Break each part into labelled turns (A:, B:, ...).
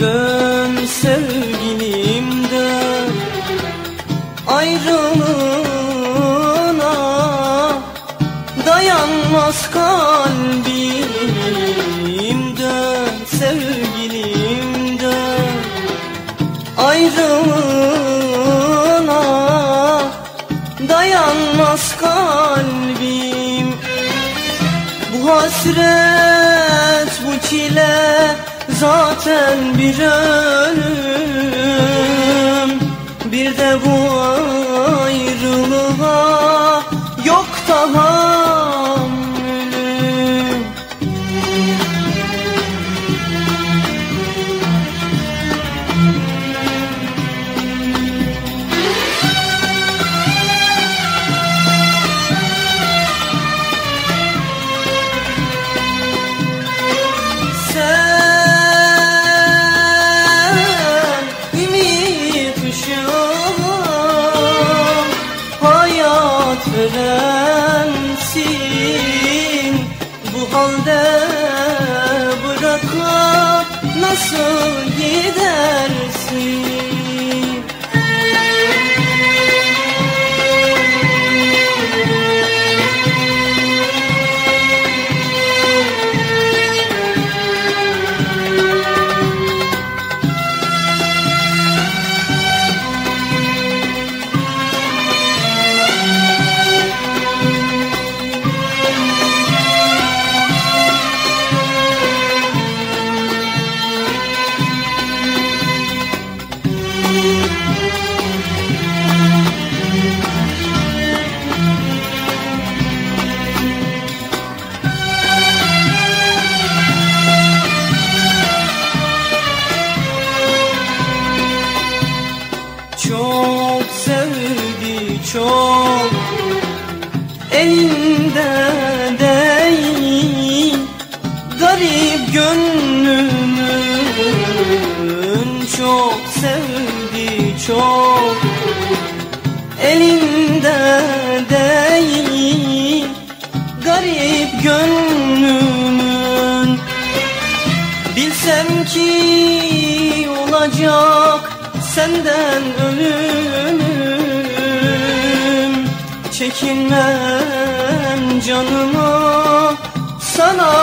A: Dön sevgilim dön Ayrılığına Dayanmaz kalbim. Dön sevgilim dön Ayrılığına Dayanmaz kalbim. Bu hasret bu çile zaten bir ölüm. Bir de bu ayrılığa halde bırakıp nasıl gidersin Çok sevdi çok. Elinde değil Garip gönlümün Çok sevdi çok. Elinde değil Garip gönlümün. Bilsem ki olacak senden ölüm Çekinmem canımı. Sana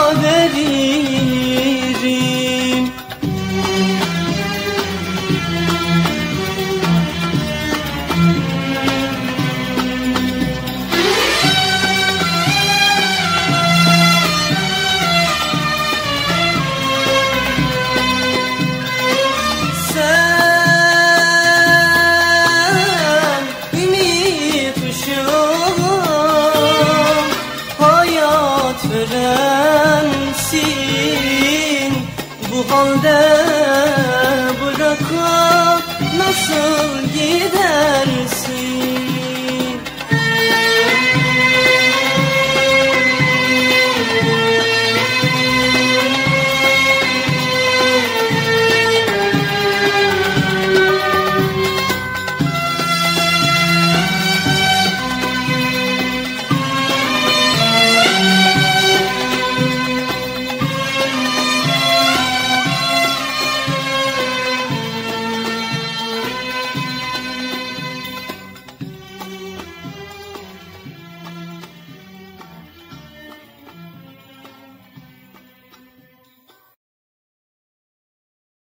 A: bırakıp nasıl gidersin